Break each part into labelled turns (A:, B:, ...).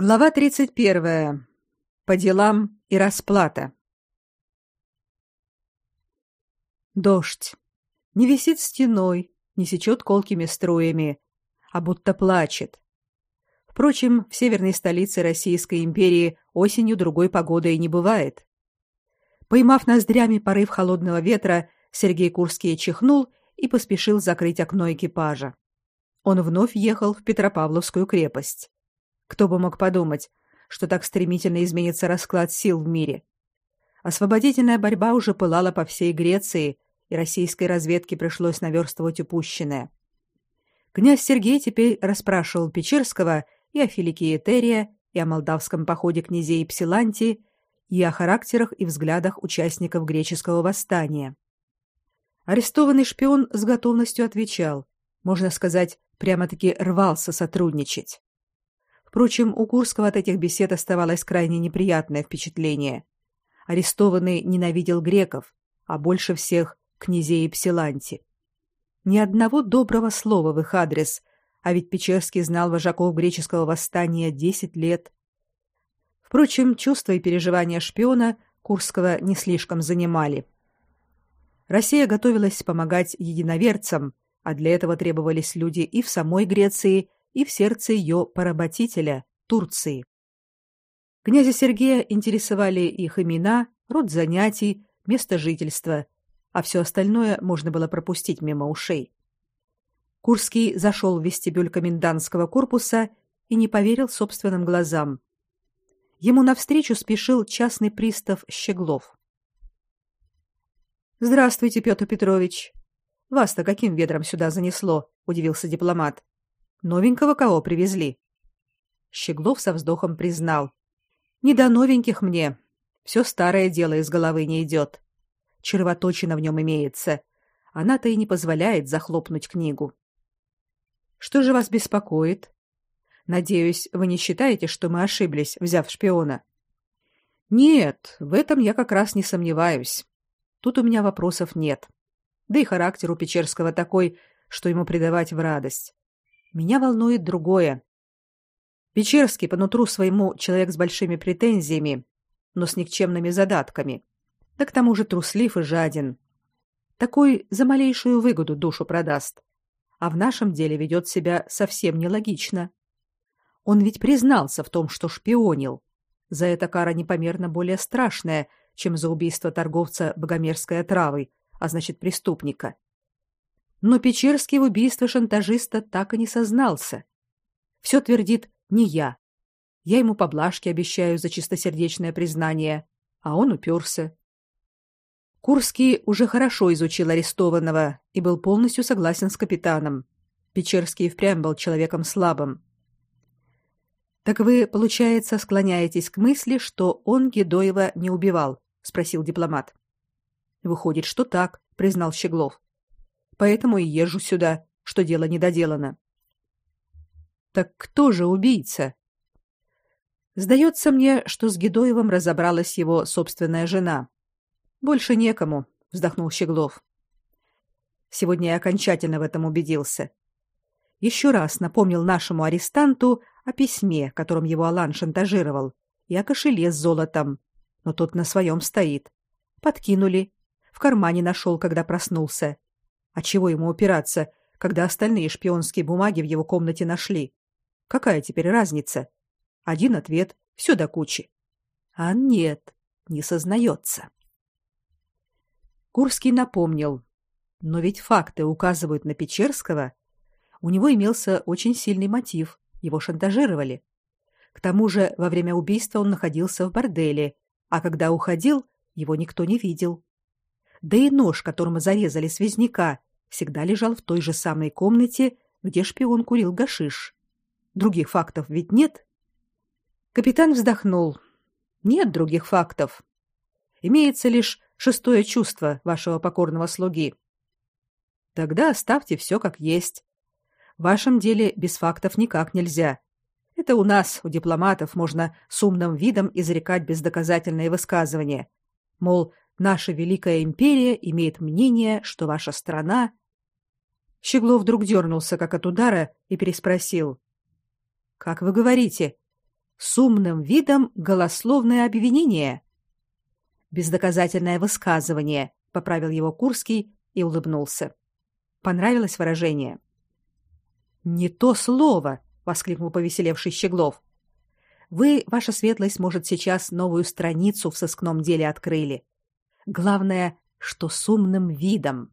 A: Глава 31. По делам и расплата. Дождь. Не висит стеной, не сечет колкими струями, а будто плачет. Впрочем, в северной столице Российской империи осенью другой погоды и не бывает. Поймав ноздрями порыв холодного ветра, Сергей Курский чихнул и поспешил закрыть окно экипажа. Он вновь ехал в Петропавловскую крепость. Кто бы мог подумать, что так стремительно изменится расклад сил в мире. Освободительная борьба уже пылала по всей Греции, и российской разведке пришлось наверстывать упущенное. Князь Сергей теперь расспрашивал Печерского и о Филике Этерия, и о молдавском походе князей Псиланти, и о характерах и взглядах участников греческого восстания. Арестованный шпион с готовностью отвечал, можно сказать, прямо-таки рвался сотрудничать. Впрочем, у Курского от этих бесед оставалось крайне неприятное впечатление. Арестованный ненавидел греков, а больше всех князей Псиланти. Ни одного доброго слова в их адрес, а ведь Печерский знал вожаков греческого восстания десять лет. Впрочем, чувства и переживания шпиона Курского не слишком занимали. Россия готовилась помогать единоверцам, а для этого требовались люди и в самой Греции, и в сердце ее поработителя Турции. Князя Сергея интересовали их имена, род занятий, место жительства, а все остальное можно было пропустить мимо ушей. Курский зашел в вестибюль комендантского корпуса и не поверил собственным глазам. Ему навстречу спешил частный пристав Щеглов. Здравствуйте, Петр Петрович. Вас-то каким ветром сюда занесло? удивился дипломат. Новенького кого привезли? Щеглов со вздохом признал: "Не до новеньких мне. Все старое дело из головы не идет. Червоточина в нем имеется. Она-то и не позволяет захлопнуть книгу. Что же вас беспокоит? Надеюсь, вы не считаете, что мы ошиблись, взяв шпиона? Нет, в этом я как раз не сомневаюсь. Тут у меня вопросов нет. Да и характер у Печерского такой, что ему предавать в радость. Меня волнует другое. Печерский по нутру своему человек с большими претензиями, но с никчемными задатками. Да к тому же труслив и жаден. Такой за малейшую выгоду душу продаст. А в нашем деле ведет себя совсем нелогично. Он ведь признался в том, что шпионил. За это кара непомерно более страшная, чем за убийство торговца богомерзкой отравой, а значит преступника. Но Печерский в убийстве шантажиста так и не сознался. Все твердит не я. Я ему поблажки обещаю за чистосердечное признание, а он уперся. Курский уже хорошо изучил арестованного и был полностью согласен с капитаном. Печерский впрямь был человеком слабым. Так вы, получается, склоняетесь к мысли, что он Гедоева не убивал, спросил дипломат. Выходит, что так, признал Щеглов поэтому и езжу сюда, что дело недоделано. Так кто же убийца? Сдается мне, что с Гедоевым разобралась его собственная жена. Больше некому, вздохнул Щеглов. Сегодня я окончательно в этом убедился. Еще раз напомнил нашему арестанту о письме, которым его Алан шантажировал, и о кошеле с золотом. Но тот на своем стоит. Подкинули. В кармане нашел, когда проснулся. А чего ему упираться, когда остальные шпионские бумаги в его комнате нашли? Какая теперь разница? Один ответ, все до кучи. А нет, не сознается. Курский напомнил. Но ведь факты указывают на Печерского. У него имелся очень сильный мотив. Его шантажировали. К тому же, во время убийства он находился в борделе, а когда уходил, его никто не видел. Да и нож, которым зарезали связняка, всегда лежал в той же самой комнате, где шпион курил гашиш. Других фактов ведь нет. Капитан вздохнул. Нет других фактов. Имеется лишь шестое чувство вашего покорного слуги. Тогда оставьте все как есть. В вашем деле без фактов никак нельзя. Это у нас, у дипломатов, можно с умным видом изрекать бездоказательные высказывания. Мол, наша великая империя имеет мнение, что ваша страна Щеглов вдруг дернулся, как от удара, и переспросил: "Как вы говорите? с умным видом голословное обвинение. Бездоказательное высказывание, поправил его Курский и улыбнулся. Понравилось выражение. Не то слово, воскликнул повеселевший Щеглов. Вы, ваша светлость, может, сейчас новую страницу в сыскном деле открыли. Главное, что с умным видом.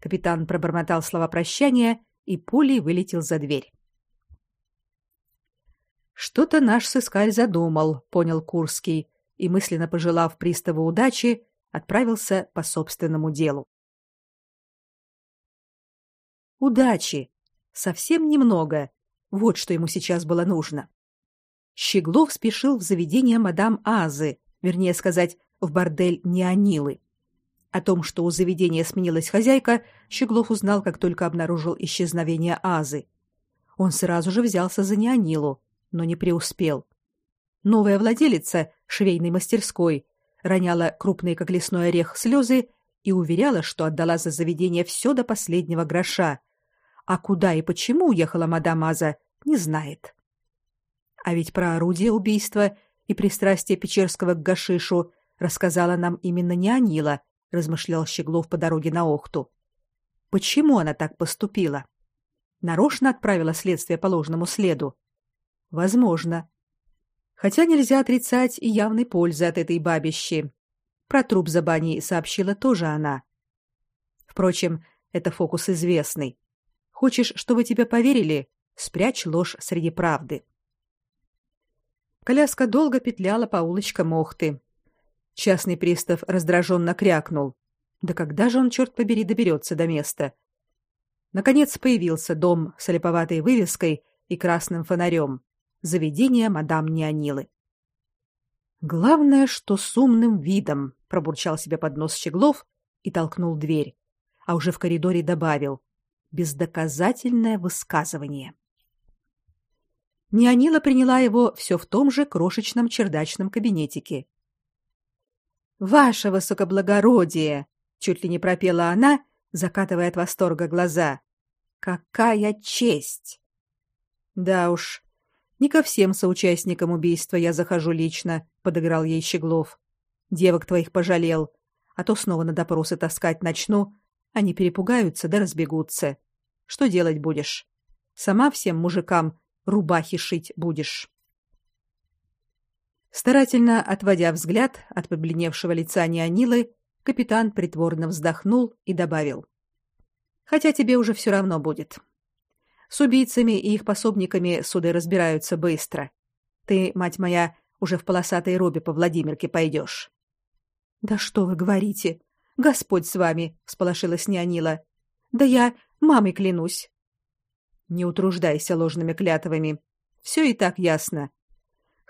A: Капитан пробормотал слова прощания и пулей вылетел за дверь. Что-то наш сыскарь задумал, понял Курский, и мысленно пожелав приставу удачи, отправился по собственному делу. Удачи, совсем немного. Вот что ему сейчас было нужно. Щеглов спешил в заведение мадам Азы, вернее сказать, в бордель Неонилы. О том, что у заведения сменилась хозяйка, Щеглов узнал, как только обнаружил исчезновение Азы. Он сразу же взялся за Неонилу, но не преуспел. Новая владелица швейной мастерской роняла крупные как лесной орех слезы и уверяла, что отдала за заведение все до последнего гроша, а куда и почему уехала мадам Аза, не знает. А ведь про орудие убийства и пристрастие Печерского к гашишу рассказала нам именно не Анила, размышлял Щеглов по дороге на Охту. Почему она так поступила? Нарочно отправила следствие по ложному следу. Возможно. Хотя нельзя отрицать и явной пользы от этой бабищи. Про труп за баней сообщила тоже она. Впрочем, это фокус известный. Хочешь, чтобы тебе поверили? Спрячь ложь среди правды. Коляска долго петляла по улочкам Охты. Частный пристав раздраженно крякнул. Да когда же он, черт побери, доберется до места? Наконец появился дом с олиповатой вывеской и красным фонарем. Заведение мадам Неонилы. Главное, что с умным видом, пробурчал себе под нос Щеглов и толкнул дверь, а уже в коридоре добавил: бездоказательное высказывание. Неонила приняла его все в том же крошечном чердачном кабинетике. Ваше высокоблагородие, чуть ли не пропела она, закатывая от восторга глаза. Какая честь. Да уж. Не ко всем соучастникам убийства я захожу лично, подыграл ей Щеглов. Девок твоих пожалел, а то снова на допросы таскать начну, они перепугаются да разбегутся. Что делать будешь? Сама всем мужикам рубахи шить будешь. Старательно отводя взгляд от побледневшего лица Неонилы, капитан притворно вздохнул и добавил: "Хотя тебе уже все равно будет. С убийцами и их пособниками суды разбираются быстро. Ты, мать моя, уже в полосатой робе по Владимирке пойдешь». «Да что вы говорите? Господь с вами!» — всполошилась Неонила. «Да я мамой клянусь». «Не утруждайся ложными клятвами. Все и так ясно.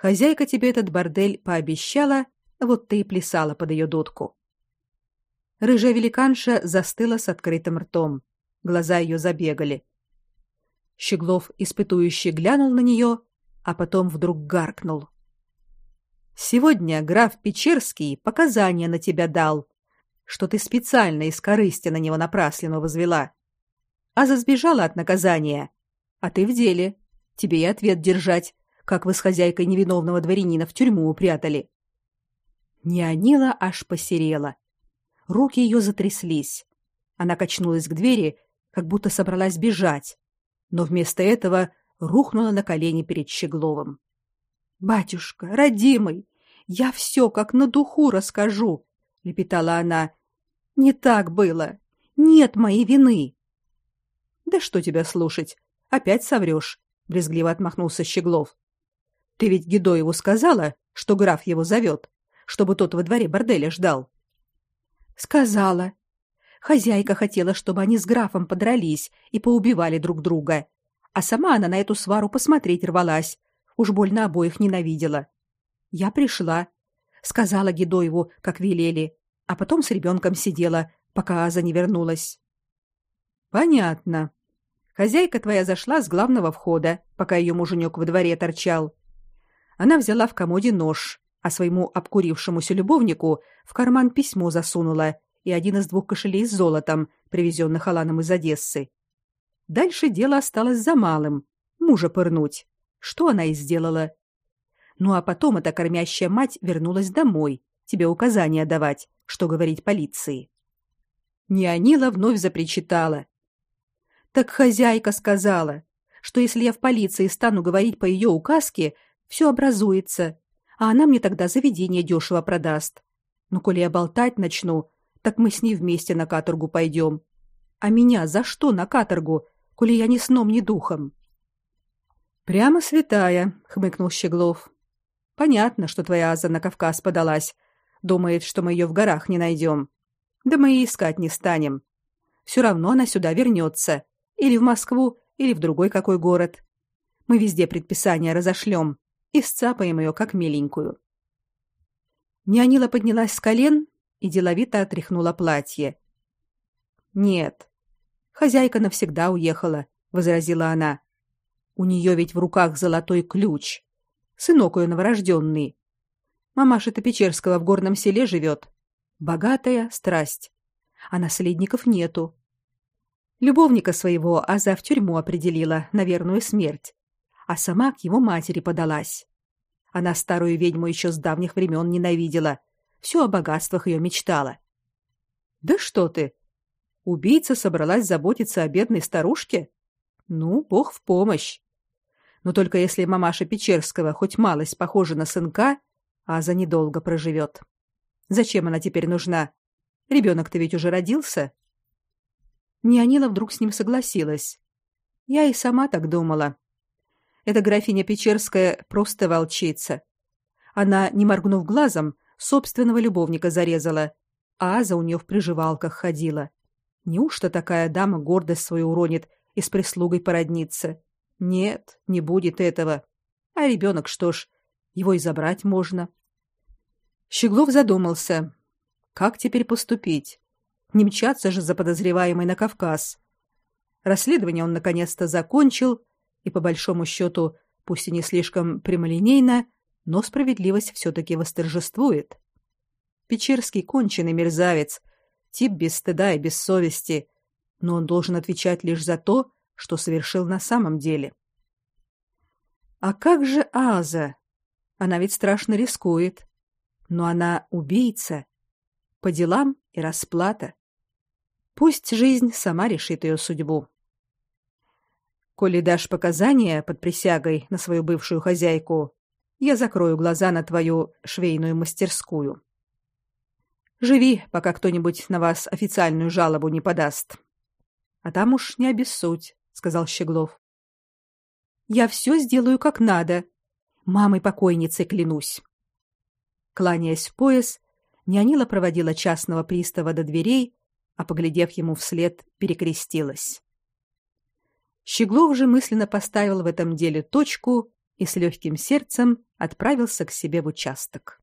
A: Хозяйка тебе этот бордель пообещала, вот ты и плясала под ее дудку». Рыжая великанша застыла с открытым ртом. Глаза ее забегали. Щеглов испытующе глянул на нее, а потом вдруг гаркнул. Сегодня граф Печерский показания на тебя дал, что ты специально из корысти на него напраслину возвела. А засбежала от наказания. А ты в деле. Тебе и ответ держать, как вы с хозяйкой невиновного дворянина в тюрьму упрятали. Неонила аж посерела. Руки ее затряслись. Она качнулась к двери, как будто собралась бежать, но вместо этого рухнула на колени перед Щегловым. Батюшка, родимый, я все как на духу расскажу, лепетала она. Не так было. Нет моей вины. Да что тебя слушать? Опять соврёшь, брезгливо отмахнулся Щеглов. Ты ведь Гедоеву сказала, что граф его зовёт, чтобы тот во дворе борделя ждал. Сказала. Хозяйка хотела, чтобы они с графом подрались и поубивали друг друга, а сама она на эту свару посмотреть рвалась. Уж больно обоих ненавидела. Я пришла, сказала Гедоеву, как велели, а потом с ребенком сидела, пока Аза не вернулась. Понятно. Хозяйка твоя зашла с главного входа, пока ее муженек во дворе торчал. Она взяла в комоде нож, а своему обкурившемуся любовнику в карман письмо засунула и один из двух кошелей с золотом, привезенных Аланом из Одессы. Дальше дело осталось за малым мужа пырнуть. Что она и сделала Ну а потом эта кормящая мать вернулась домой, тебе указания давать, что говорить полиции. Нянила вновь запричитала. Так хозяйка сказала, что если я в полиции стану говорить по ее указке, все образуется, а она мне тогда заведение дешево продаст. Но коли я болтать начну, так мы с ней вместе на каторгу пойдем. А меня за что на каторгу, коли я ни сном, ни духом? Прямо святая, хмыкнул Щеглов. Понятно, что твоя Аза на Кавказ подалась. Думает, что мы ее в горах не найдем. Да мы и искать не станем. Все равно она сюда вернется. Или в Москву, или в другой какой город. Мы везде предписания разошлем и сцапаем ее как миленькую. Нянила поднялась с колен и деловито отряхнула платье. Нет. Хозяйка навсегда уехала, возразила она. У нее ведь в руках золотой ключ. Сынок ее новорожденный. Мамаша-то Печерского в горном селе живет. Богатая страсть. А наследников нету. Любовника своего Аза в тюрьму определила на верную смерть, а сама к его матери подалась. Она старую ведьму еще с давних времен ненавидела, все о богатствах ее мечтала. Да что ты? Убийца собралась заботиться о бедной старушке? Ну, бог в помощь. Но только если мамаша Печерского хоть малость похожа на сынка, Аза недолго проживет. Зачем она теперь нужна? Ребенок-то ведь уже родился. Нянила вдруг с ним согласилась. Я и сама так думала. Эта графиня Печерская просто волчица. Она, не моргнув глазом, собственного любовника зарезала, а Аза у нее в приживалках ходила. Неужто такая дама гордость свою уронит и с прислугой породнится? Нет, не будет этого. А ребенок, что ж, его и забрать можно. Щеглов задумался. Как теперь поступить? Не мчаться же за подозреваемой на Кавказ. Расследование он наконец-то закончил, и по большому счету, пусть и не слишком прямолинейно, но справедливость все-таки восторжествует. Печерский конченый мерзавец, тип без стыда и без совести, но он должен отвечать лишь за то, что совершил на самом деле. А как же Аза? Она ведь страшно рискует. Но она убийца. По делам и расплата. Пусть жизнь сама решит ее судьбу. Коли дашь показания под присягой на свою бывшую хозяйку, я закрою глаза на твою швейную мастерскую. Живи, пока кто-нибудь на вас официальную жалобу не подаст. А там уж не обессудь, сказал Щеглов. Я все сделаю как надо. Мамой покойницы клянусь. Кланяясь в пояс, Нянила проводила частного пристава до дверей а поглядев ему вслед, перекрестилась. Щеглов же мысленно поставил в этом деле точку и с легким сердцем отправился к себе в участок.